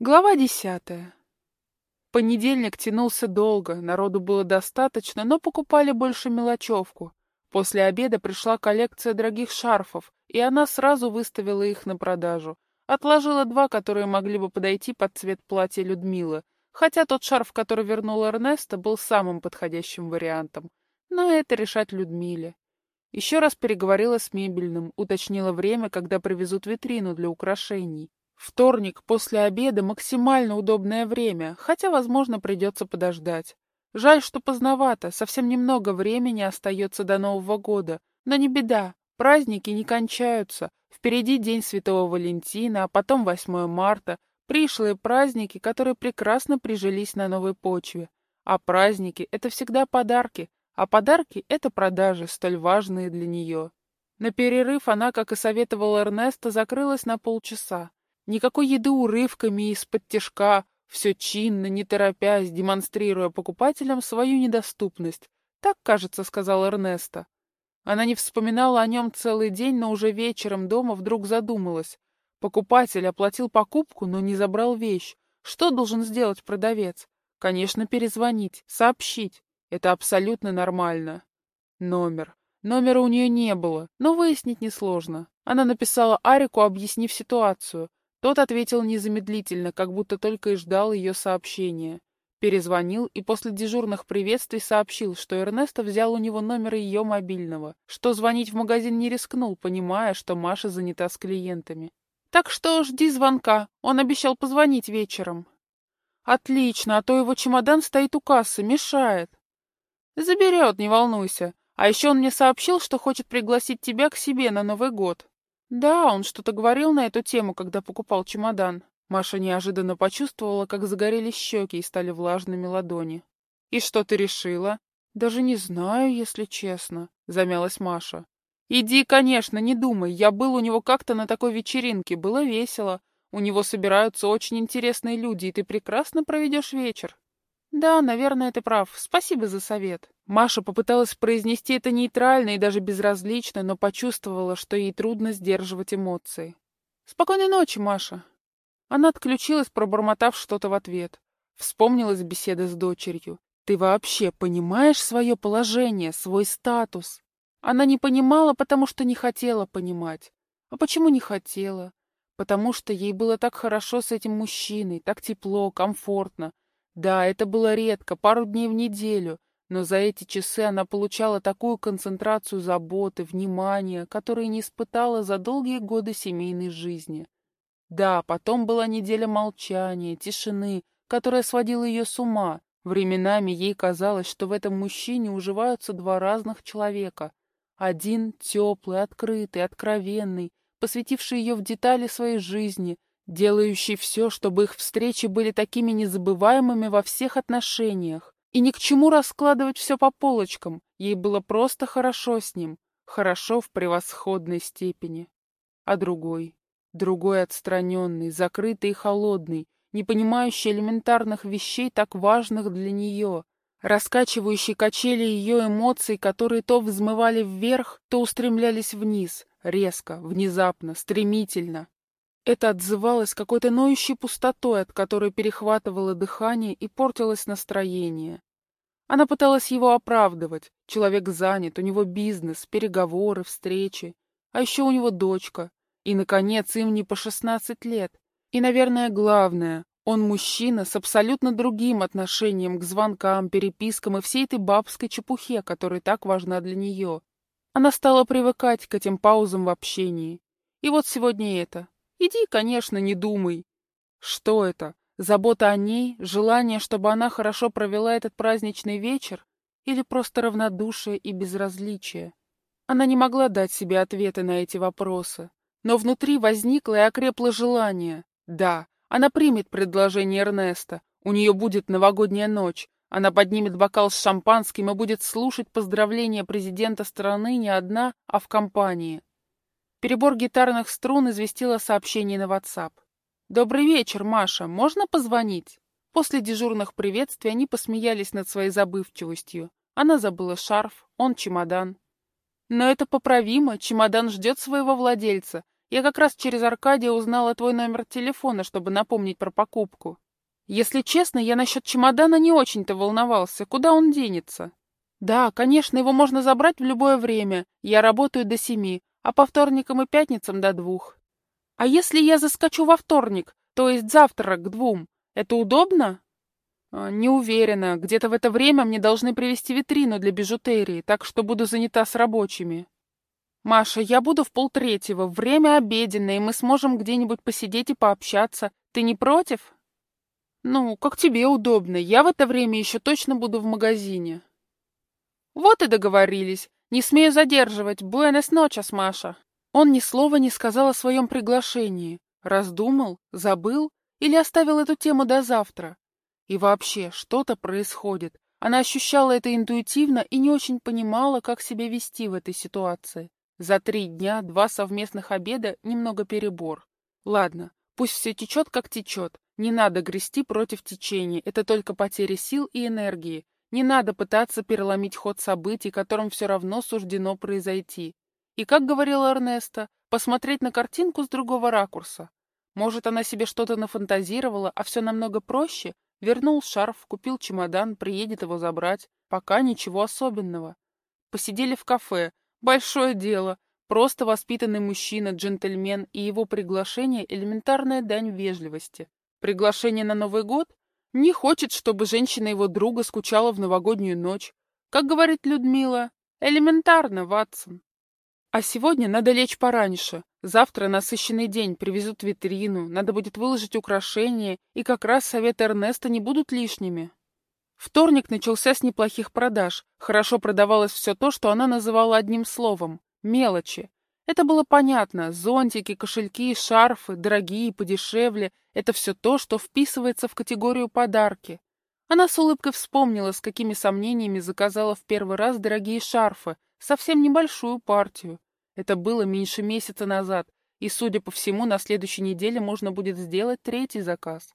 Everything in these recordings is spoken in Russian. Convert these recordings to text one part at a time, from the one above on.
Глава десятая. Понедельник тянулся долго, народу было достаточно, но покупали больше мелочевку. После обеда пришла коллекция дорогих шарфов, и она сразу выставила их на продажу. Отложила два, которые могли бы подойти под цвет платья Людмилы, хотя тот шарф, который вернул Эрнеста, был самым подходящим вариантом. Но это решать Людмиле. Еще раз переговорила с мебельным, уточнила время, когда привезут витрину для украшений. Вторник после обеда максимально удобное время, хотя, возможно, придется подождать. Жаль, что поздновато, совсем немного времени остается до Нового года. Но не беда, праздники не кончаются. Впереди День Святого Валентина, а потом 8 марта. Пришлые праздники, которые прекрасно прижились на новой почве. А праздники — это всегда подарки, а подарки — это продажи, столь важные для нее. На перерыв она, как и советовал Эрнеста, закрылась на полчаса. Никакой еды урывками из-под тяжка, все чинно, не торопясь, демонстрируя покупателям свою недоступность. Так, кажется, сказал Эрнеста. Она не вспоминала о нем целый день, но уже вечером дома вдруг задумалась. Покупатель оплатил покупку, но не забрал вещь. Что должен сделать продавец? Конечно, перезвонить, сообщить. Это абсолютно нормально. Номер. Номера у нее не было, но выяснить несложно. Она написала Арику, объяснив ситуацию. Тот ответил незамедлительно, как будто только и ждал ее сообщения. Перезвонил и после дежурных приветствий сообщил, что Эрнесто взял у него номер ее мобильного, что звонить в магазин не рискнул, понимая, что Маша занята с клиентами. «Так что жди звонка, он обещал позвонить вечером». «Отлично, а то его чемодан стоит у кассы, мешает». «Заберет, не волнуйся. А еще он мне сообщил, что хочет пригласить тебя к себе на Новый год». Да, он что-то говорил на эту тему, когда покупал чемодан. Маша неожиданно почувствовала, как загорелись щеки и стали влажными ладони. «И что ты решила?» «Даже не знаю, если честно», — замялась Маша. «Иди, конечно, не думай. Я был у него как-то на такой вечеринке. Было весело. У него собираются очень интересные люди, и ты прекрасно проведешь вечер». «Да, наверное, ты прав. Спасибо за совет». Маша попыталась произнести это нейтрально и даже безразлично, но почувствовала, что ей трудно сдерживать эмоции. «Спокойной ночи, Маша». Она отключилась, пробормотав что-то в ответ. Вспомнилась беседа с дочерью. «Ты вообще понимаешь свое положение, свой статус?» Она не понимала, потому что не хотела понимать. А почему не хотела? Потому что ей было так хорошо с этим мужчиной, так тепло, комфортно, да, это было редко, пару дней в неделю, но за эти часы она получала такую концентрацию заботы, внимания, которые не испытала за долгие годы семейной жизни. Да, потом была неделя молчания, тишины, которая сводила ее с ума. Временами ей казалось, что в этом мужчине уживаются два разных человека. Один теплый, открытый, откровенный, посвятивший ее в детали своей жизни, делающий все, чтобы их встречи были такими незабываемыми во всех отношениях. И ни к чему раскладывать все по полочкам, ей было просто хорошо с ним, хорошо в превосходной степени. А другой, другой отстраненный, закрытый и холодный, не понимающий элементарных вещей, так важных для нее, раскачивающий качели ее эмоций, которые то взмывали вверх, то устремлялись вниз, резко, внезапно, стремительно. Это отзывалось какой-то ноющей пустотой, от которой перехватывало дыхание и портилось настроение. Она пыталась его оправдывать. Человек занят, у него бизнес, переговоры, встречи. А еще у него дочка. И, наконец, им не по шестнадцать лет. И, наверное, главное, он мужчина с абсолютно другим отношением к звонкам, перепискам и всей этой бабской чепухе, которая так важна для нее. Она стала привыкать к этим паузам в общении. И вот сегодня это. Иди, конечно, не думай. Что это? Забота о ней? Желание, чтобы она хорошо провела этот праздничный вечер? Или просто равнодушие и безразличие? Она не могла дать себе ответы на эти вопросы. Но внутри возникло и окрепло желание. Да, она примет предложение Эрнеста. У нее будет новогодняя ночь. Она поднимет бокал с шампанским и будет слушать поздравления президента страны не одна, а в компании. Перебор гитарных струн известил о сообщении на WhatsApp. «Добрый вечер, Маша. Можно позвонить?» После дежурных приветствий они посмеялись над своей забывчивостью. Она забыла шарф, он чемодан. Но это поправимо, чемодан ждет своего владельца. Я как раз через Аркадия узнала твой номер телефона, чтобы напомнить про покупку. Если честно, я насчет чемодана не очень-то волновался. Куда он денется? Да, конечно, его можно забрать в любое время. Я работаю до семи, а по вторникам и пятницам до двух. А если я заскочу во вторник, то есть завтра к двум, это удобно? А, не уверена. Где-то в это время мне должны привезти витрину для бижутерии, так что буду занята с рабочими. Маша, я буду в полтретьего. Время обеденное, и мы сможем где-нибудь посидеть и пообщаться. Ты не против? Ну, как тебе удобно. Я в это время еще точно буду в магазине. Вот и договорились. Не смею задерживать. Буэнос ночес, Маша. Он ни слова не сказал о своем приглашении. Раздумал, забыл или оставил эту тему до завтра. И вообще, что-то происходит. Она ощущала это интуитивно и не очень понимала, как себя вести в этой ситуации. За три дня два совместных обеда немного перебор. Ладно, пусть все течет, как течет. Не надо грести против течения, это только потеря сил и энергии. Не надо пытаться переломить ход событий, которым все равно суждено произойти. И, как говорил Эрнеста, посмотреть на картинку с другого ракурса. Может, она себе что-то нафантазировала, а все намного проще, Вернул шарф, купил чемодан, приедет его забрать. Пока ничего особенного. Посидели в кафе. Большое дело. Просто воспитанный мужчина, джентльмен и его приглашение — элементарная дань вежливости. Приглашение на Новый год? Не хочет, чтобы женщина его друга скучала в новогоднюю ночь. Как говорит Людмила, элементарно, Ватсон. А сегодня надо лечь пораньше. Завтра насыщенный день, привезут витрину, надо будет выложить украшения, и как раз советы Эрнеста не будут лишними. Вторник начался с неплохих продаж. Хорошо продавалось все то, что она называла одним словом — мелочи. Это было понятно. Зонтики, кошельки, шарфы, дорогие, подешевле — это все то, что вписывается в категорию подарки. Она с улыбкой вспомнила, с какими сомнениями заказала в первый раз дорогие шарфы, Совсем небольшую партию. Это было меньше месяца назад, и, судя по всему, на следующей неделе можно будет сделать третий заказ.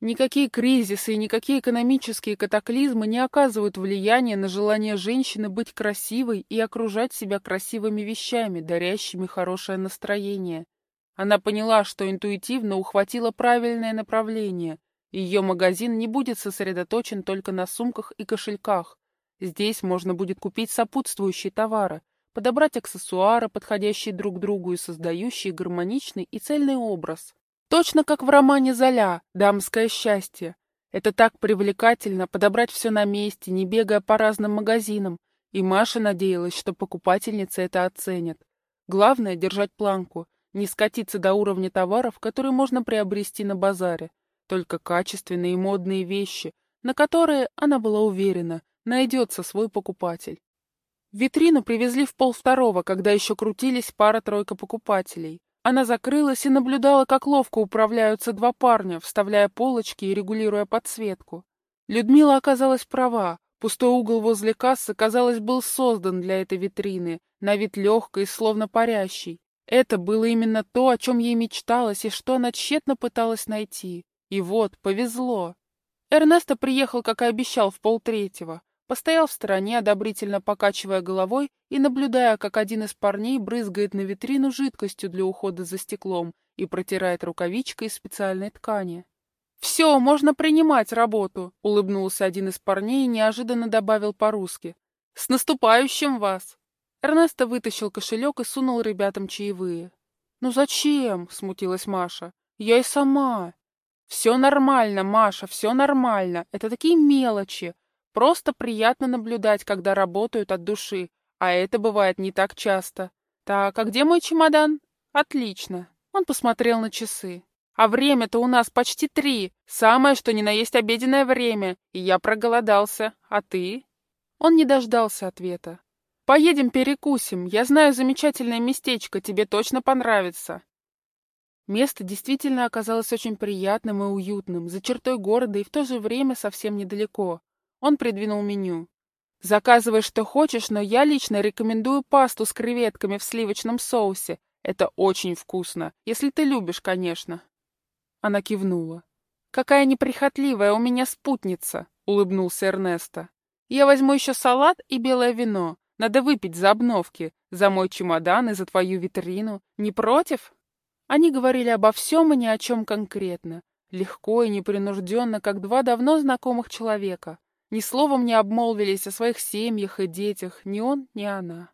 Никакие кризисы и никакие экономические катаклизмы не оказывают влияния на желание женщины быть красивой и окружать себя красивыми вещами, дарящими хорошее настроение. Она поняла, что интуитивно ухватила правильное направление. Ее магазин не будет сосредоточен только на сумках и кошельках. Здесь можно будет купить сопутствующие товары, подобрать аксессуары, подходящие друг другу и создающие гармоничный и цельный образ. Точно как в романе Золя «Дамское счастье». Это так привлекательно подобрать все на месте, не бегая по разным магазинам, и Маша надеялась, что покупательницы это оценят. Главное — держать планку, не скатиться до уровня товаров, которые можно приобрести на базаре, только качественные и модные вещи, на которые, она была уверена, найдется свой покупатель. Витрину привезли в полвторого, когда еще крутились пара-тройка покупателей. Она закрылась и наблюдала, как ловко управляются два парня, вставляя полочки и регулируя подсветку. Людмила оказалась права. Пустой угол возле кассы, казалось, был создан для этой витрины, на вид легкой, словно парящий. Это было именно то, о чем ей мечталось и что она тщетно пыталась найти. И вот, повезло. Эрнесто приехал, как и обещал, в полтретьего. Постоял в стороне, одобрительно покачивая головой и наблюдая, как один из парней брызгает на витрину жидкостью для ухода за стеклом и протирает рукавичкой из специальной ткани. «Все, можно принимать работу», — улыбнулся один из парней и неожиданно добавил по-русски. «С наступающим вас!» Эрнесто вытащил кошелек и сунул ребятам чаевые. «Ну зачем?» — смутилась Маша. «Я и сама». «Все нормально, Маша, все нормально. Это такие мелочи. Просто приятно наблюдать, когда работают от души, а это бывает не так часто. Так, а где мой чемодан? Отлично. Он посмотрел на часы. А время-то у нас почти три. Самое, что ни на есть обеденное время. И я проголодался. А ты? Он не дождался ответа. Поедем перекусим. Я знаю замечательное местечко. Тебе точно понравится. Место действительно оказалось очень приятным и уютным, за чертой города и в то же время совсем недалеко. Он придвинул меню. «Заказывай, что хочешь, но я лично рекомендую пасту с креветками в сливочном соусе. Это очень вкусно, если ты любишь, конечно». Она кивнула. «Какая неприхотливая у меня спутница!» — улыбнулся Эрнесто. «Я возьму еще салат и белое вино. Надо выпить за обновки, за мой чемодан и за твою витрину. Не против?» Они говорили обо всем и ни о чем конкретно. Легко и непринужденно, как два давно знакомых человека. Ни словом не обмолвились о своих семьях и детях, ни он, ни она.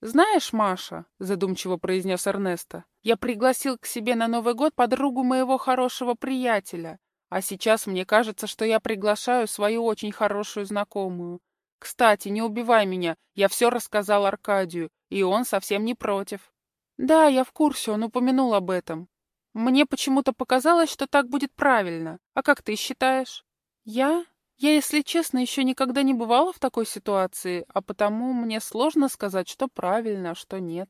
«Знаешь, Маша», — задумчиво произнес Эрнесто, «я пригласил к себе на Новый год подругу моего хорошего приятеля, а сейчас мне кажется, что я приглашаю свою очень хорошую знакомую. Кстати, не убивай меня, я все рассказал Аркадию, и он совсем не против». «Да, я в курсе, он упомянул об этом. Мне почему-то показалось, что так будет правильно. А как ты считаешь?» «Я? Я, если честно, еще никогда не бывала в такой ситуации, а потому мне сложно сказать, что правильно, а что нет.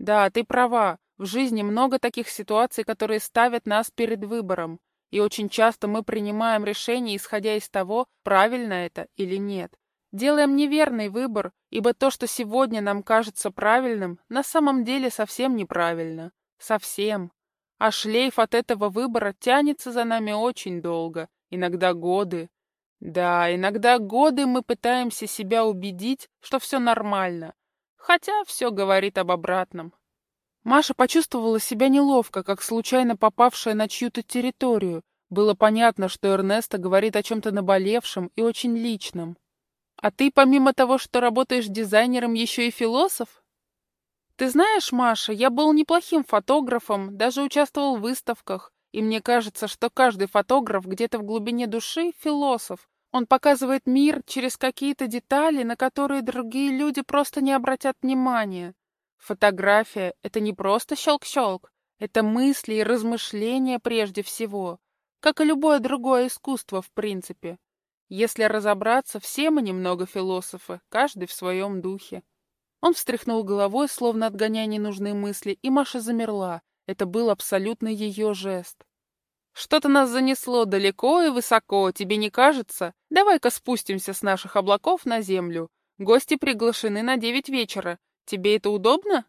Да, ты права. В жизни много таких ситуаций, которые ставят нас перед выбором. И очень часто мы принимаем решение, исходя из того, правильно это или нет. Делаем неверный выбор, ибо то, что сегодня нам кажется правильным, на самом деле совсем неправильно. Совсем. А шлейф от этого выбора тянется за нами очень долго, иногда годы. Да, иногда годы мы пытаемся себя убедить, что все нормально, хотя все говорит об обратном. Маша почувствовала себя неловко, как случайно попавшая на чью-то территорию. Было понятно, что Эрнесто говорит о чем-то наболевшем и очень личном. «А ты, помимо того, что работаешь дизайнером, еще и философ?» «Ты знаешь, Маша, я был неплохим фотографом, даже участвовал в выставках, и мне кажется, что каждый фотограф где-то в глубине души — философ. Он показывает мир через какие-то детали, на которые другие люди просто не обратят внимания. Фотография — это не просто щелк-щелк, это мысли и размышления прежде всего, как и любое другое искусство в принципе. Если разобраться, все мы немного философы, каждый в своем духе. Он встряхнул головой, словно отгоняя ненужные мысли, и Маша замерла. Это был абсолютно ее жест. «Что-то нас занесло далеко и высоко, тебе не кажется? Давай-ка спустимся с наших облаков на землю. Гости приглашены на девять вечера. Тебе это удобно?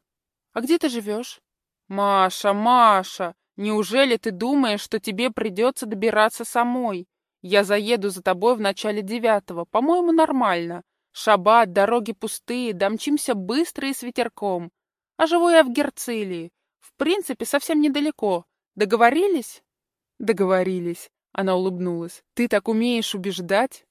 А где ты живешь?» «Маша, Маша, неужели ты думаешь, что тебе придется добираться самой? Я заеду за тобой в начале девятого, по-моему, нормально. Шаббат, дороги пустые, домчимся быстро и с ветерком. А живу я в Герцилии. В принципе, совсем недалеко. Договорились?» Договорились. Она улыбнулась. Ты так умеешь убеждать?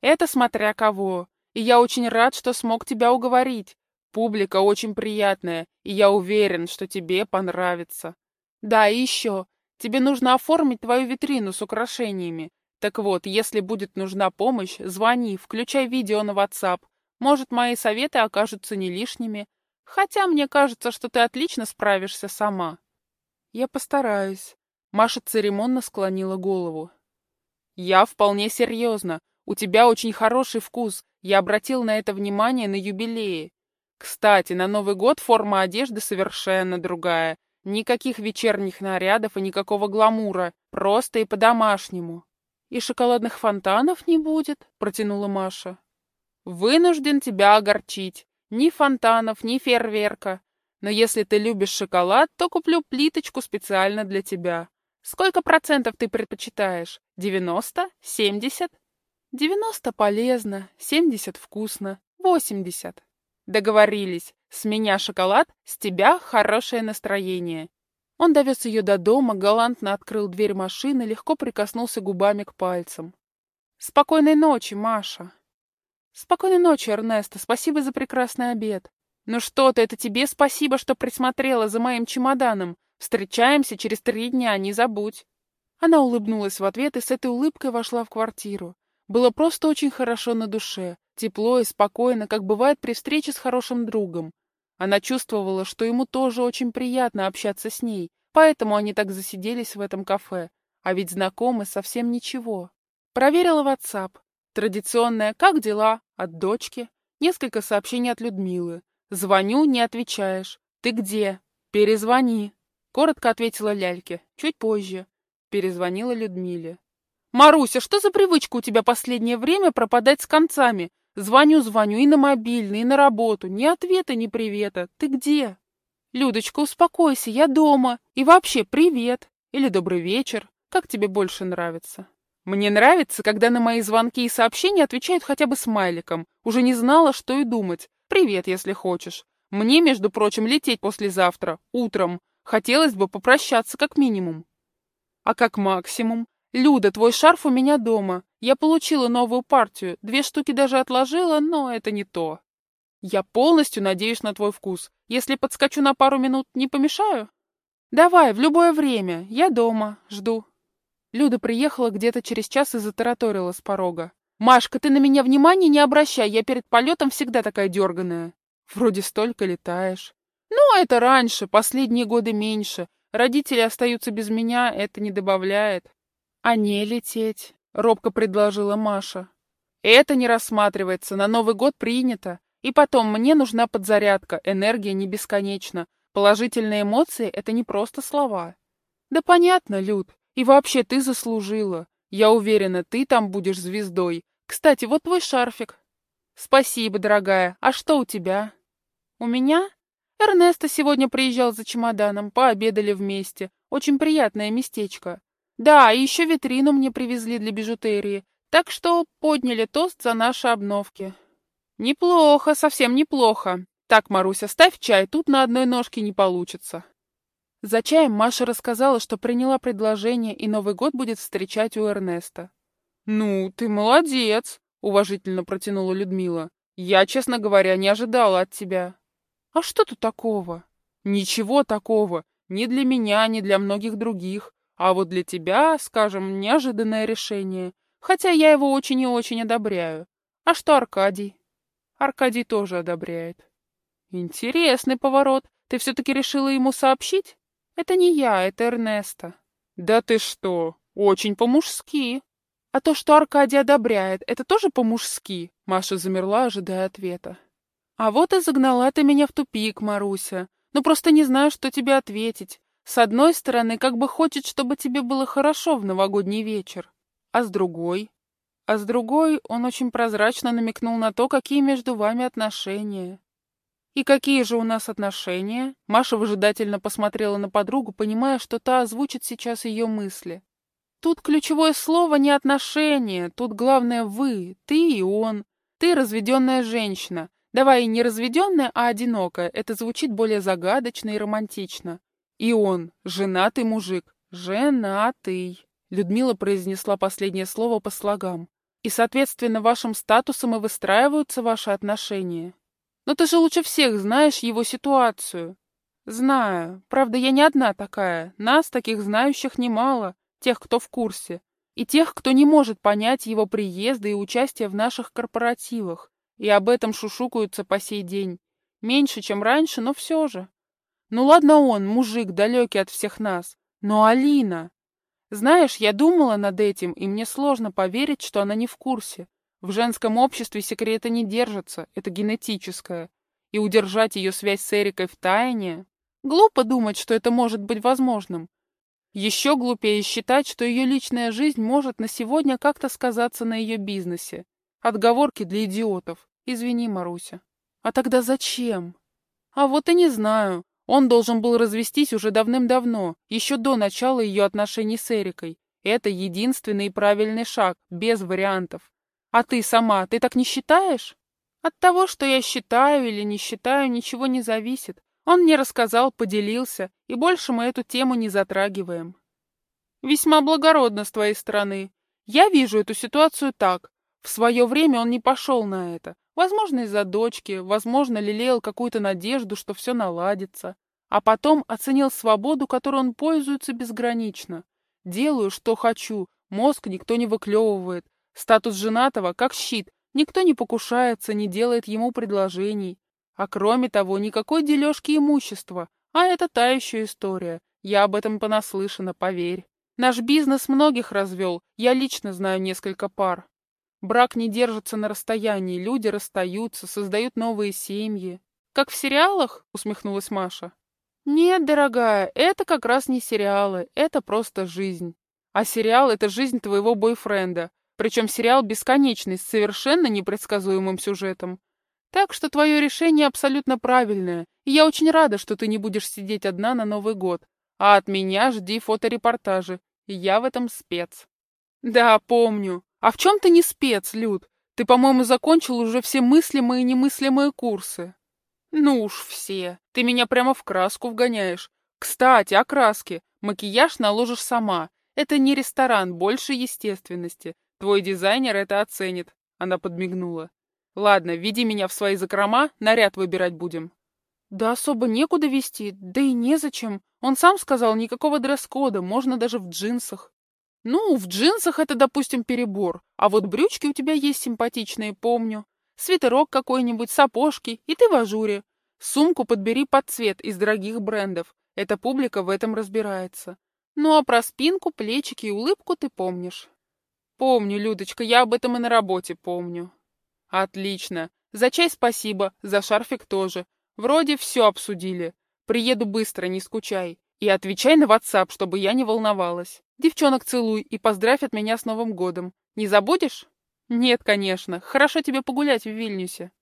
Это смотря кого. И я очень рад, что смог тебя уговорить. Публика очень приятная, и я уверен, что тебе понравится. Да, и еще. Тебе нужно оформить твою витрину с украшениями. Так вот, если будет нужна помощь, звони, включай видео на WhatsApp. Может, мои советы окажутся не лишними. Хотя мне кажется, что ты отлично справишься сама. Я постараюсь. Маша церемонно склонила голову. «Я вполне серьезно. У тебя очень хороший вкус. Я обратил на это внимание на юбилее. Кстати, на Новый год форма одежды совершенно другая. Никаких вечерних нарядов и никакого гламура. Просто и по-домашнему». «И шоколадных фонтанов не будет?» — протянула Маша. «Вынужден тебя огорчить. Ни фонтанов, ни фейерверка. Но если ты любишь шоколад, то куплю плиточку специально для тебя. Сколько процентов ты предпочитаешь? Девяносто? Семьдесят? Девяносто полезно, семьдесят вкусно, восемьдесят. Договорились. С меня шоколад, с тебя хорошее настроение. Он довез ее до дома, галантно открыл дверь машины, легко прикоснулся губами к пальцам. «Спокойной ночи, Маша!» «Спокойной ночи, Эрнесто, спасибо за прекрасный обед!» «Ну что ты, это тебе спасибо, что присмотрела за моим чемоданом. Встречаемся через три дня, не забудь. Она улыбнулась в ответ и с этой улыбкой вошла в квартиру. Было просто очень хорошо на душе, тепло и спокойно, как бывает при встрече с хорошим другом. Она чувствовала, что ему тоже очень приятно общаться с ней, поэтому они так засиделись в этом кафе. А ведь знакомы совсем ничего. Проверила WhatsApp. Традиционное «Как дела?» от дочки. Несколько сообщений от Людмилы. «Звоню, не отвечаешь. Ты где? Перезвони». Коротко ответила Ляльке. Чуть позже. Перезвонила Людмиле. «Маруся, что за привычка у тебя последнее время пропадать с концами? Звоню, звоню и на мобильный, и на работу. Ни ответа, ни привета. Ты где?» «Людочка, успокойся, я дома. И вообще, привет. Или добрый вечер. Как тебе больше нравится?» «Мне нравится, когда на мои звонки и сообщения отвечают хотя бы смайликом. Уже не знала, что и думать. Привет, если хочешь. Мне, между прочим, лететь послезавтра, утром. Хотелось бы попрощаться как минимум. А как максимум? Люда, твой шарф у меня дома. Я получила новую партию. Две штуки даже отложила, но это не то. Я полностью надеюсь на твой вкус. Если подскочу на пару минут, не помешаю? Давай, в любое время. Я дома. Жду. Люда приехала где-то через час и затараторила с порога. «Машка, ты на меня внимания не обращай, я перед полетом всегда такая дерганая. Вроде столько летаешь. Ну, это раньше, последние годы меньше. Родители остаются без меня, это не добавляет. А не лететь, робко предложила Маша. Это не рассматривается, на Новый год принято. И потом, мне нужна подзарядка, энергия не бесконечна. Положительные эмоции — это не просто слова. Да понятно, Люд. И вообще ты заслужила. Я уверена, ты там будешь звездой. Кстати, вот твой шарфик. Спасибо, дорогая. А что у тебя? У меня? Эрнесто сегодня приезжал за чемоданом, пообедали вместе. Очень приятное местечко. Да, и еще витрину мне привезли для бижутерии. Так что подняли тост за наши обновки. Неплохо, совсем неплохо. Так, Маруся, ставь чай, тут на одной ножке не получится. За чаем Маша рассказала, что приняла предложение и Новый год будет встречать у Эрнеста. «Ну, ты молодец!» — уважительно протянула Людмила. «Я, честно говоря, не ожидала от тебя». «А что тут такого?» «Ничего такого. Ни для меня, ни для многих других. А вот для тебя, скажем, неожиданное решение. Хотя я его очень и очень одобряю. А что Аркадий?» Аркадий тоже одобряет. «Интересный поворот. Ты все-таки решила ему сообщить?» Это не я, это Эрнеста. Да ты что, очень по-мужски. А то, что Аркадий одобряет, это тоже по-мужски? Маша замерла, ожидая ответа. А вот и загнала ты меня в тупик, Маруся. Ну просто не знаю, что тебе ответить. С одной стороны, как бы хочет, чтобы тебе было хорошо в новогодний вечер. А с другой? А с другой, он очень прозрачно намекнул на то, какие между вами отношения. «И какие же у нас отношения?» Маша выжидательно посмотрела на подругу, понимая, что та озвучит сейчас ее мысли. «Тут ключевое слово не отношения, тут главное вы, ты и он. Ты разведенная женщина. Давай не разведенная, а одинокая. Это звучит более загадочно и романтично. И он, женатый мужик, женатый». Людмила произнесла последнее слово по слогам. «И, соответственно, вашим статусом и выстраиваются ваши отношения». Но ты же лучше всех знаешь его ситуацию. Знаю. Правда, я не одна такая. Нас, таких знающих, немало. Тех, кто в курсе. И тех, кто не может понять его приезда и участия в наших корпоративах. И об этом шушукаются по сей день. Меньше, чем раньше, но все же. Ну ладно он, мужик, далекий от всех нас. Но Алина... Знаешь, я думала над этим, и мне сложно поверить, что она не в курсе. В женском обществе секрета не держатся, это генетическое. И удержать ее связь с Эрикой в тайне... Глупо думать, что это может быть возможным. Еще глупее считать, что ее личная жизнь может на сегодня как-то сказаться на ее бизнесе. Отговорки для идиотов. Извини, Маруся. А тогда зачем? А вот и не знаю. Он должен был развестись уже давным-давно, еще до начала ее отношений с Эрикой. Это единственный правильный шаг, без вариантов. А ты сама, ты так не считаешь? От того, что я считаю или не считаю, ничего не зависит. Он мне рассказал, поделился, и больше мы эту тему не затрагиваем. Весьма благородно с твоей стороны. Я вижу эту ситуацию так. В свое время он не пошел на это. Возможно, из-за дочки, возможно, лелеял какую-то надежду, что все наладится. А потом оценил свободу, которой он пользуется безгранично. Делаю, что хочу, мозг никто не выклевывает, Статус женатого как щит, никто не покушается, не делает ему предложений. А кроме того, никакой дележки имущества. А это та еще история. Я об этом понаслышана, поверь. Наш бизнес многих развел, я лично знаю несколько пар. Брак не держится на расстоянии, люди расстаются, создают новые семьи. Как в сериалах? Усмехнулась Маша. Нет, дорогая, это как раз не сериалы, это просто жизнь. А сериал — это жизнь твоего бойфренда. Причем сериал бесконечный, с совершенно непредсказуемым сюжетом. Так что твое решение абсолютно правильное, и я очень рада, что ты не будешь сидеть одна на Новый год. А от меня жди фоторепортажи, я в этом спец. Да, помню. А в чем ты не спец, Люд? Ты, по-моему, закончил уже все мыслимые и немыслимые курсы. Ну уж все. Ты меня прямо в краску вгоняешь. Кстати, окраски. Макияж наложишь сама. Это не ресторан, больше естественности. Твой дизайнер это оценит. Она подмигнула. Ладно, веди меня в свои закрома, наряд выбирать будем. Да особо некуда вести, да и незачем. Он сам сказал, никакого дресс-кода, можно даже в джинсах. Ну, в джинсах это, допустим, перебор, а вот брючки у тебя есть симпатичные, помню. Свитерок какой-нибудь, сапожки, и ты в ажуре. Сумку подбери под цвет из дорогих брендов. Эта публика в этом разбирается. Ну а про спинку, плечики и улыбку ты помнишь. Помню, Людочка, я об этом и на работе помню. Отлично. За чай спасибо, за шарфик тоже. Вроде все обсудили. Приеду быстро, не скучай. И отвечай на WhatsApp, чтобы я не волновалась. Девчонок целуй и поздравь от меня с Новым годом. Не забудешь? Нет, конечно. Хорошо тебе погулять в Вильнюсе.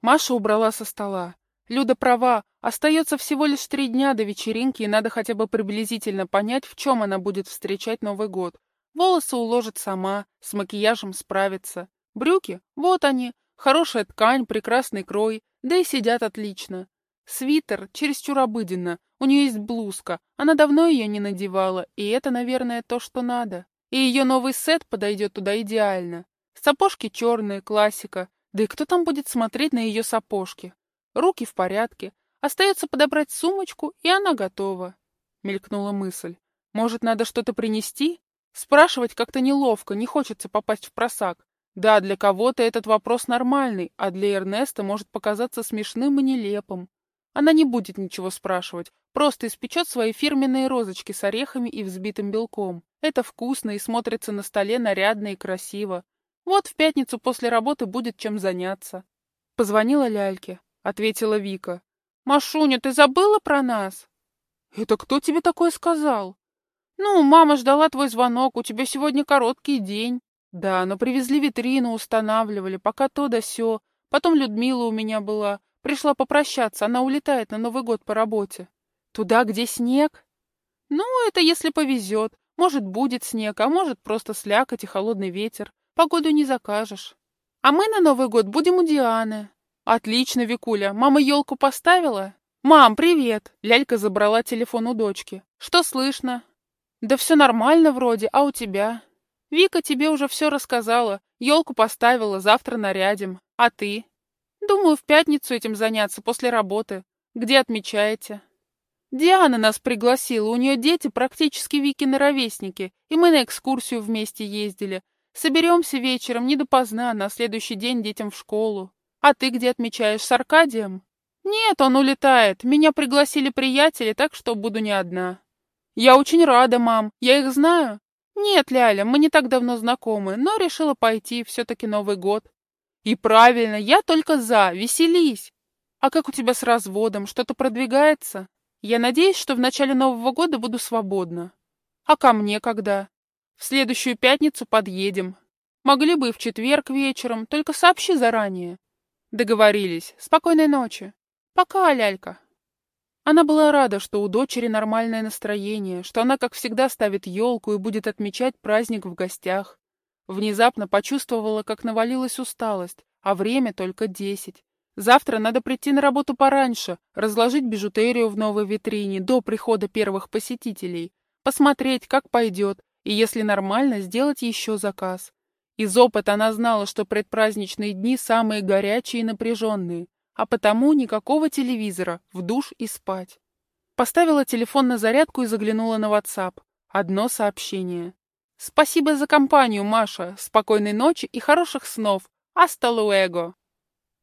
Маша убрала со стола. Люда права. Остается всего лишь три дня до вечеринки, и надо хотя бы приблизительно понять, в чем она будет встречать Новый год. Волосы уложит сама, с макияжем справится. Брюки? Вот они. Хорошая ткань, прекрасный крой, да и сидят отлично. Свитер чересчур обыденно, у нее есть блузка, она давно ее не надевала, и это, наверное, то, что надо. И ее новый сет подойдет туда идеально. Сапожки черные, классика, да и кто там будет смотреть на ее сапожки? Руки в порядке, остается подобрать сумочку, и она готова. Мелькнула мысль. Может, надо что-то принести? Спрашивать как-то неловко, не хочется попасть в просак. Да, для кого-то этот вопрос нормальный, а для Эрнеста может показаться смешным и нелепым. Она не будет ничего спрашивать, просто испечет свои фирменные розочки с орехами и взбитым белком. Это вкусно и смотрится на столе нарядно и красиво. Вот в пятницу после работы будет чем заняться. Позвонила Ляльке, ответила Вика. «Машуня, ты забыла про нас?» «Это кто тебе такое сказал?» «Ну, мама ждала твой звонок, у тебя сегодня короткий день». «Да, но привезли витрину, устанавливали, пока то да сё. Потом Людмила у меня была. Пришла попрощаться, она улетает на Новый год по работе». «Туда, где снег?» «Ну, это если повезет. Может, будет снег, а может, просто слякоть и холодный ветер. Погоду не закажешь. А мы на Новый год будем у Дианы». «Отлично, Викуля. Мама елку поставила?» «Мам, привет!» Лялька забрала телефон у дочки. «Что слышно?» «Да все нормально вроде, а у тебя?» «Вика тебе уже все рассказала. Елку поставила, завтра нарядим. А ты?» «Думаю, в пятницу этим заняться после работы. Где отмечаете?» «Диана нас пригласила, у нее дети практически Викины ровесники, и мы на экскурсию вместе ездили. Соберемся вечером, не допоздна, на следующий день детям в школу. А ты где отмечаешь, с Аркадием?» «Нет, он улетает. Меня пригласили приятели, так что буду не одна». «Я очень рада, мам. Я их знаю?» «Нет, Ляля, мы не так давно знакомы, но решила пойти, все-таки Новый год». «И правильно, я только за, веселись!» «А как у тебя с разводом? Что-то продвигается?» «Я надеюсь, что в начале Нового года буду свободна». «А ко мне когда?» «В следующую пятницу подъедем. Могли бы и в четверг вечером, только сообщи заранее». «Договорились. Спокойной ночи». «Пока, Лялька». Она была рада, что у дочери нормальное настроение, что она, как всегда, ставит елку и будет отмечать праздник в гостях. Внезапно почувствовала, как навалилась усталость, а время только десять. Завтра надо прийти на работу пораньше, разложить бижутерию в новой витрине до прихода первых посетителей, посмотреть, как пойдет, и, если нормально, сделать еще заказ. Из опыта она знала, что предпраздничные дни самые горячие и напряженные, а потому никакого телевизора, в душ и спать. Поставила телефон на зарядку и заглянула на WhatsApp. Одно сообщение. «Спасибо за компанию, Маша. Спокойной ночи и хороших снов. Аста луэго!»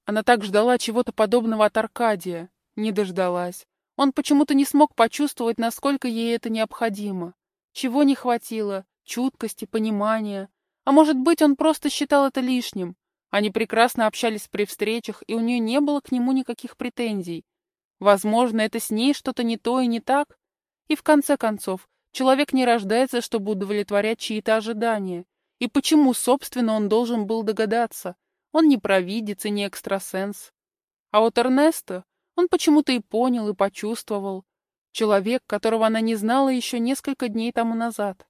Она так ждала чего-то подобного от Аркадия. Не дождалась. Он почему-то не смог почувствовать, насколько ей это необходимо. Чего не хватило? Чуткости, понимания. А может быть, он просто считал это лишним. Они прекрасно общались при встречах, и у нее не было к нему никаких претензий. Возможно, это с ней что-то не то и не так. И в конце концов, человек не рождается, чтобы удовлетворять чьи-то ожидания. И почему, собственно, он должен был догадаться? Он не провидец и не экстрасенс. А вот Эрнесто, он почему-то и понял, и почувствовал. Человек, которого она не знала еще несколько дней тому назад.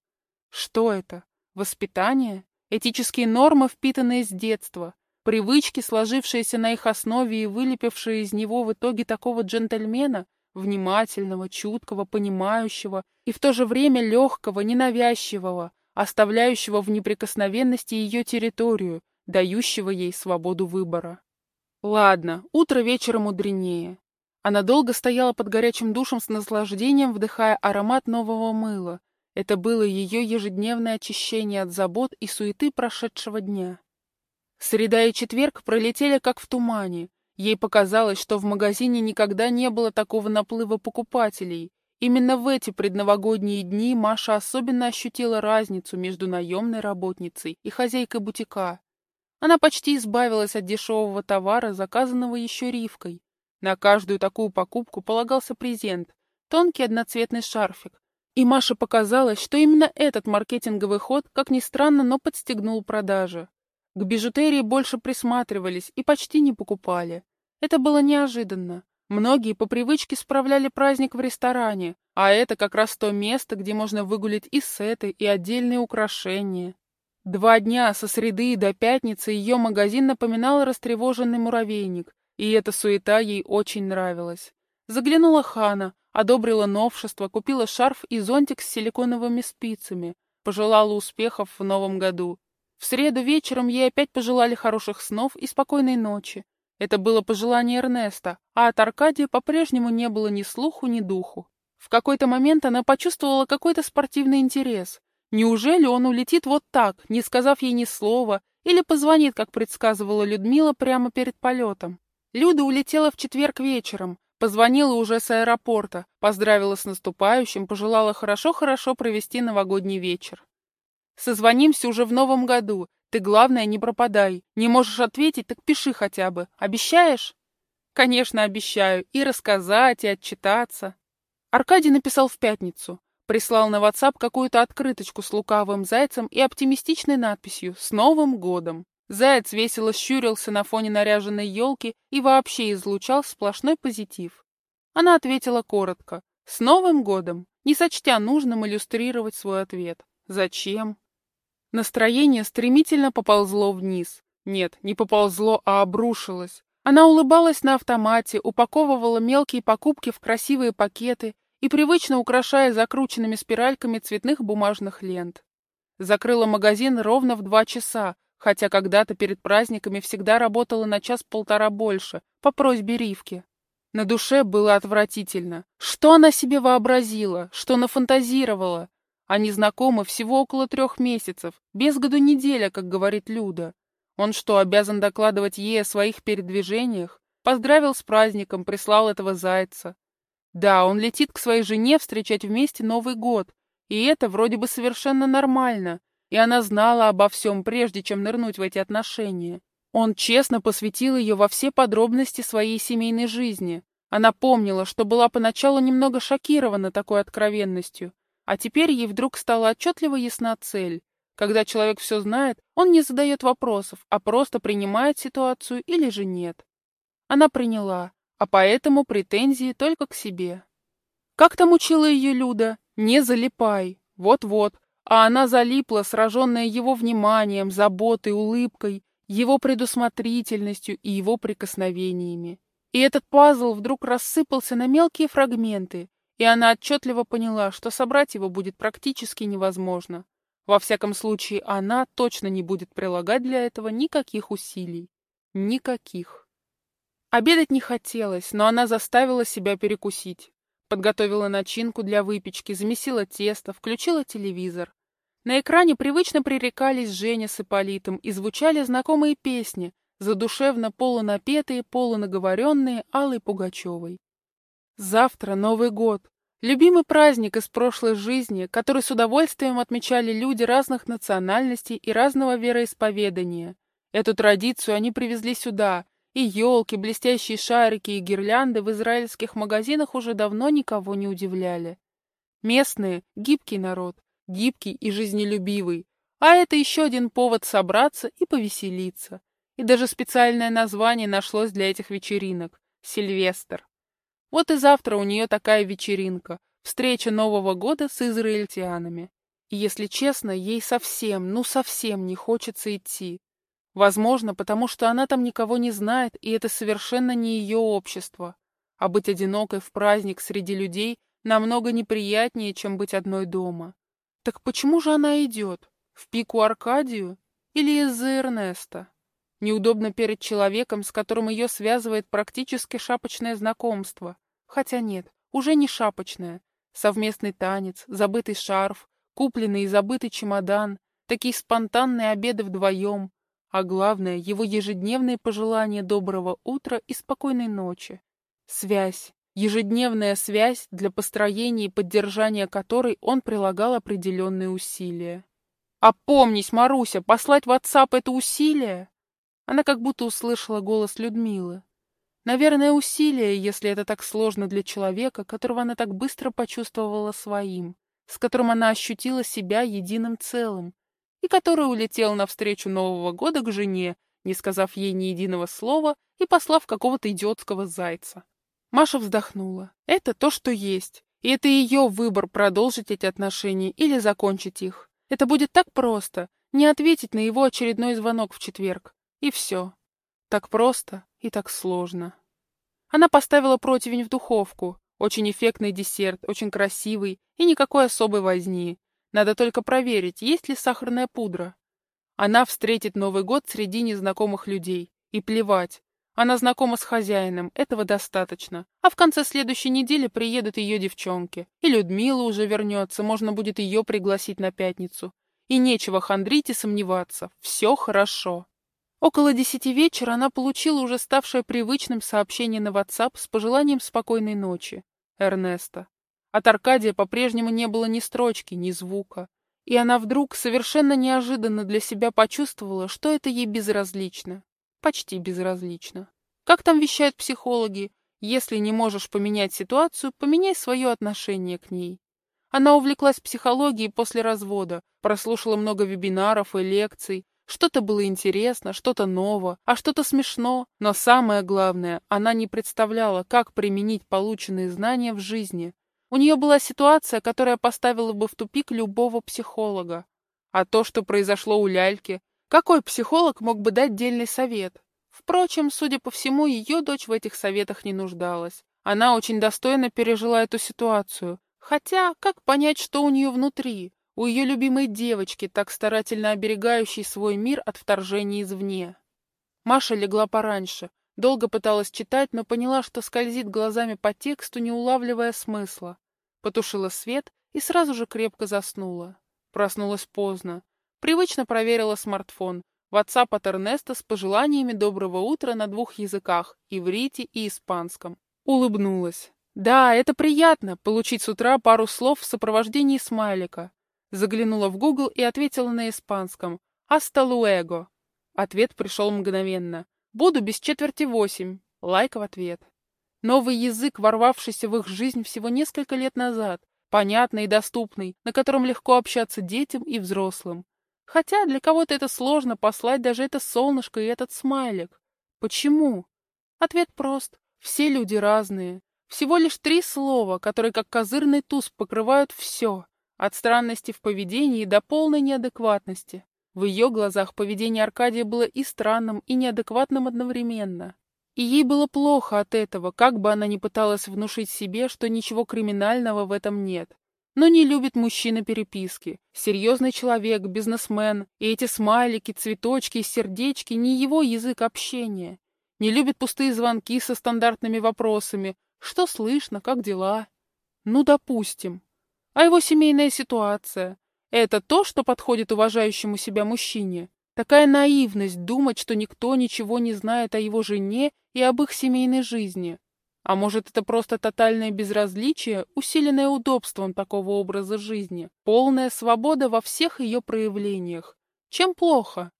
Что это? Воспитание? Этические нормы, впитанные с детства, привычки, сложившиеся на их основе и вылепившие из него в итоге такого джентльмена, внимательного, чуткого, понимающего и в то же время легкого, ненавязчивого, оставляющего в неприкосновенности ее территорию, дающего ей свободу выбора. Ладно, утро вечера мудренее. Она долго стояла под горячим душем с наслаждением, вдыхая аромат нового мыла. Это было ее ежедневное очищение от забот и суеты прошедшего дня. Среда и четверг пролетели как в тумане. Ей показалось, что в магазине никогда не было такого наплыва покупателей. Именно в эти предновогодние дни Маша особенно ощутила разницу между наемной работницей и хозяйкой бутика. Она почти избавилась от дешевого товара, заказанного еще Ривкой. На каждую такую покупку полагался презент — тонкий одноцветный шарфик. И Маше показалось, что именно этот маркетинговый ход, как ни странно, но подстегнул продажи. К бижутерии больше присматривались и почти не покупали. Это было неожиданно. Многие по привычке справляли праздник в ресторане, а это как раз то место, где можно выгулить и сеты, и отдельные украшения. Два дня со среды до пятницы ее магазин напоминал растревоженный муравейник, и эта суета ей очень нравилась. Заглянула Хана, одобрила новшество, купила шарф и зонтик с силиконовыми спицами, пожелала успехов в новом году. В среду вечером ей опять пожелали хороших снов и спокойной ночи. Это было пожелание Эрнеста, а от Аркадия по-прежнему не было ни слуху, ни духу. В какой-то момент она почувствовала какой-то спортивный интерес. Неужели он улетит вот так, не сказав ей ни слова, или позвонит, как предсказывала Людмила, прямо перед полетом? Люда улетела в четверг вечером, позвонила уже с аэропорта, поздравила с наступающим, пожелала хорошо-хорошо провести новогодний вечер. Созвонимся уже в новом году. Ты, главное, не пропадай. Не можешь ответить, так пиши хотя бы. Обещаешь? Конечно, обещаю. И рассказать, и отчитаться. Аркадий написал в пятницу. Прислал на WhatsApp какую-то открыточку с лукавым зайцем и оптимистичной надписью «С Новым годом!». Заяц весело щурился на фоне наряженной елки и вообще излучал сплошной позитив. Она ответила коротко «С Новым годом!», не сочтя нужным иллюстрировать свой ответ. Зачем? Настроение стремительно поползло вниз. Нет, не поползло, а обрушилось. Она улыбалась на автомате, упаковывала мелкие покупки в красивые пакеты и привычно украшая закрученными спиральками цветных бумажных лент. Закрыла магазин ровно в два часа, хотя когда-то перед праздниками всегда работала на час-полтора больше, по просьбе Ривки. На душе было отвратительно. Что она себе вообразила, что нафантазировала? Они знакомы всего около трех месяцев, без году неделя, как говорит Люда. Он что, обязан докладывать ей о своих передвижениях? Поздравил с праздником, прислал этого зайца. Да, он летит к своей жене встречать вместе Новый год, и это вроде бы совершенно нормально, и она знала обо всем, прежде чем нырнуть в эти отношения. Он честно посвятил ее во все подробности своей семейной жизни. Она помнила, что была поначалу немного шокирована такой откровенностью, а теперь ей вдруг стала отчетливо ясна цель. Когда человек все знает, он не задает вопросов, а просто принимает ситуацию или же нет. Она приняла, а поэтому претензии только к себе. Как там учила ее Люда? Не залипай. Вот-вот. А она залипла, сраженная его вниманием, заботой, улыбкой, его предусмотрительностью и его прикосновениями. И этот пазл вдруг рассыпался на мелкие фрагменты, и она отчетливо поняла, что собрать его будет практически невозможно. Во всяком случае, она точно не будет прилагать для этого никаких усилий. Никаких. Обедать не хотелось, но она заставила себя перекусить. Подготовила начинку для выпечки, замесила тесто, включила телевизор. На экране привычно пререкались Женя с Ипполитом и звучали знакомые песни, задушевно полунапетые, полунаговоренные Аллой Пугачевой. Завтра Новый год. Любимый праздник из прошлой жизни, который с удовольствием отмечали люди разных национальностей и разного вероисповедания. Эту традицию они привезли сюда, и елки, блестящие шарики и гирлянды в израильских магазинах уже давно никого не удивляли. Местные — гибкий народ, гибкий и жизнелюбивый, а это еще один повод собраться и повеселиться. И даже специальное название нашлось для этих вечеринок — Сильвестр. Вот и завтра у нее такая вечеринка, встреча Нового года с израильтянами. И, если честно, ей совсем, ну совсем не хочется идти. Возможно, потому что она там никого не знает, и это совершенно не ее общество. А быть одинокой в праздник среди людей намного неприятнее, чем быть одной дома. Так почему же она идет? В пику Аркадию? Или из-за Эрнеста? Неудобно перед человеком, с которым ее связывает практически шапочное знакомство. Хотя нет, уже не шапочное. Совместный танец, забытый шарф, купленный и забытый чемодан, такие спонтанные обеды вдвоем, а главное, его ежедневные пожелания доброго утра и спокойной ночи. Связь, ежедневная связь, для построения и поддержания которой он прилагал определенные усилия. «Опомнись, Маруся, послать в WhatsApp это усилие?» Она как будто услышала голос Людмилы. Наверное, усилие, если это так сложно для человека, которого она так быстро почувствовала своим, с которым она ощутила себя единым целым, и который улетел навстречу Нового года к жене, не сказав ей ни единого слова и послав какого-то идиотского зайца. Маша вздохнула. Это то, что есть. И это ее выбор продолжить эти отношения или закончить их. Это будет так просто. Не ответить на его очередной звонок в четверг. И все. Так просто и так сложно. Она поставила противень в духовку. Очень эффектный десерт, очень красивый и никакой особой возни. Надо только проверить, есть ли сахарная пудра. Она встретит Новый год среди незнакомых людей. И плевать. Она знакома с хозяином, этого достаточно. А в конце следующей недели приедут ее девчонки. И Людмила уже вернется, можно будет ее пригласить на пятницу. И нечего хандрить и сомневаться. Все хорошо. Около десяти вечера она получила уже ставшее привычным сообщение на WhatsApp с пожеланием спокойной ночи. Эрнеста. От Аркадия по-прежнему не было ни строчки, ни звука. И она вдруг совершенно неожиданно для себя почувствовала, что это ей безразлично. Почти безразлично. Как там вещают психологи? Если не можешь поменять ситуацию, поменяй свое отношение к ней. Она увлеклась психологией после развода, прослушала много вебинаров и лекций. Что-то было интересно, что-то ново, а что-то смешно. Но самое главное, она не представляла, как применить полученные знания в жизни, у нее была ситуация, которая поставила бы в тупик любого психолога. А то, что произошло у Ляльки, какой психолог мог бы дать дельный совет? Впрочем, судя по всему, ее дочь в этих советах не нуждалась. Она очень достойно пережила эту ситуацию. Хотя, как понять, что у нее внутри? У ее любимой девочки, так старательно оберегающей свой мир от вторжения извне. Маша легла пораньше, Долго пыталась читать, но поняла, что скользит глазами по тексту, не улавливая смысла. Потушила свет и сразу же крепко заснула. Проснулась поздно. Привычно проверила смартфон. WhatsApp от Эрнеста с пожеланиями доброго утра на двух языках — иврите и испанском. Улыбнулась. Да, это приятно — получить с утра пару слов в сопровождении смайлика. Заглянула в Google и ответила на испанском. «Hasta luego». Ответ пришел мгновенно. Буду без четверти восемь. Лайк в ответ. Новый язык, ворвавшийся в их жизнь всего несколько лет назад, понятный и доступный, на котором легко общаться детям и взрослым. Хотя для кого-то это сложно послать даже это солнышко и этот смайлик. Почему? Ответ прост. Все люди разные. Всего лишь три слова, которые как козырный туз покрывают все, от странности в поведении до полной неадекватности. В ее глазах поведение Аркадия было и странным, и неадекватным одновременно. И ей было плохо от этого, как бы она ни пыталась внушить себе, что ничего криминального в этом нет. Но не любит мужчина переписки. Серьезный человек, бизнесмен, и эти смайлики, цветочки и сердечки не его язык общения. Не любит пустые звонки со стандартными вопросами. Что слышно, как дела? Ну, допустим. А его семейная ситуация? Это то, что подходит уважающему себя мужчине. Такая наивность думать, что никто ничего не знает о его жене и об их семейной жизни. А может, это просто тотальное безразличие, усиленное удобством такого образа жизни, полная свобода во всех ее проявлениях. Чем плохо?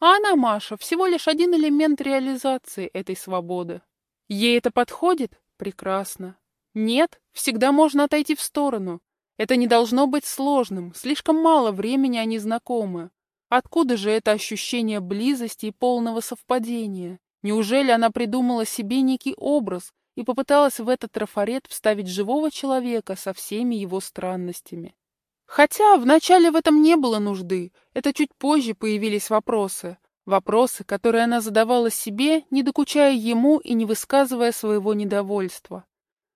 А она, Маша, всего лишь один элемент реализации этой свободы. Ей это подходит? Прекрасно. Нет, всегда можно отойти в сторону. Это не должно быть сложным, слишком мало времени они знакомы. Откуда же это ощущение близости и полного совпадения? Неужели она придумала себе некий образ и попыталась в этот трафарет вставить живого человека со всеми его странностями? Хотя вначале в этом не было нужды, это чуть позже появились вопросы. Вопросы, которые она задавала себе, не докучая ему и не высказывая своего недовольства.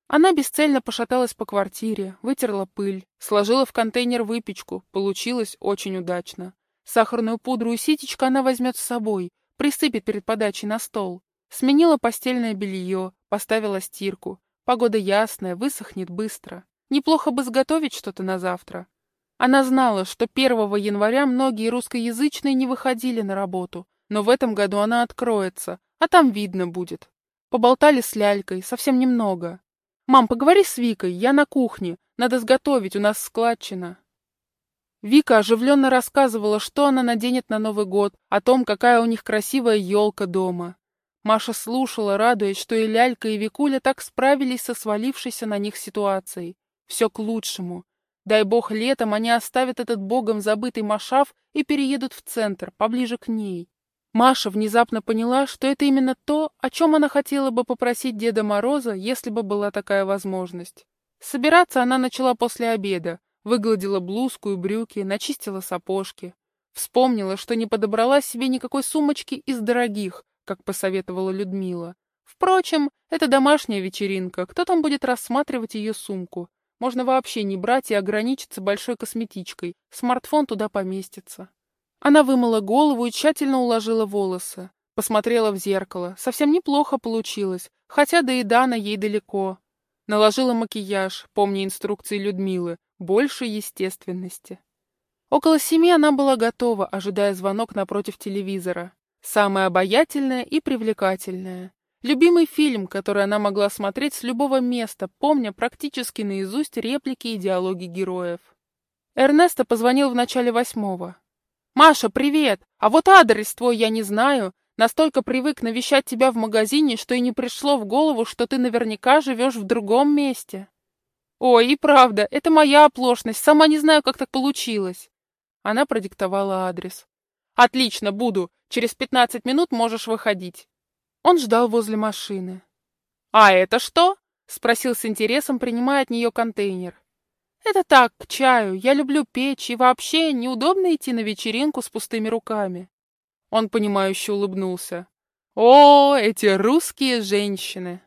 Она бесцельно пошаталась по квартире, вытерла пыль, сложила в контейнер выпечку, получилось очень удачно. Сахарную пудру и ситечко она возьмет с собой, присыпет перед подачей на стол. Сменила постельное белье, поставила стирку. Погода ясная, высохнет быстро. Неплохо бы сготовить что-то на завтра. Она знала, что 1 января многие русскоязычные не выходили на работу, но в этом году она откроется, а там видно будет. Поболтали с лялькой, совсем немного. «Мам, поговори с Викой, я на кухне, надо сготовить, у нас складчина». Вика оживленно рассказывала, что она наденет на Новый год, о том, какая у них красивая елка дома. Маша слушала, радуясь, что и Лялька, и Викуля так справились со свалившейся на них ситуацией. Все к лучшему. Дай бог, летом они оставят этот богом забытый Машав и переедут в центр, поближе к ней. Маша внезапно поняла, что это именно то, о чем она хотела бы попросить Деда Мороза, если бы была такая возможность. Собираться она начала после обеда, Выгладила блузку и брюки, начистила сапожки. Вспомнила, что не подобрала себе никакой сумочки из дорогих, как посоветовала Людмила. Впрочем, это домашняя вечеринка, кто там будет рассматривать ее сумку? Можно вообще не брать и ограничиться большой косметичкой, смартфон туда поместится. Она вымыла голову и тщательно уложила волосы. Посмотрела в зеркало. Совсем неплохо получилось, хотя до Идана ей далеко. Наложила макияж, помня инструкции Людмилы, больше естественности. Около семи она была готова, ожидая звонок напротив телевизора. Самая обаятельная и привлекательная. Любимый фильм, который она могла смотреть с любого места, помня практически наизусть реплики и диалоги героев. Эрнесто позвонил в начале восьмого. «Маша, привет! А вот адрес твой я не знаю. Настолько привык навещать тебя в магазине, что и не пришло в голову, что ты наверняка живешь в другом месте». «Ой, и правда, это моя оплошность, сама не знаю, как так получилось». Она продиктовала адрес. «Отлично, буду. Через пятнадцать минут можешь выходить». Он ждал возле машины. «А это что?» — спросил с интересом, принимая от нее контейнер. «Это так, к чаю. Я люблю печь, и вообще неудобно идти на вечеринку с пустыми руками». Он, понимающе улыбнулся. «О, эти русские женщины!»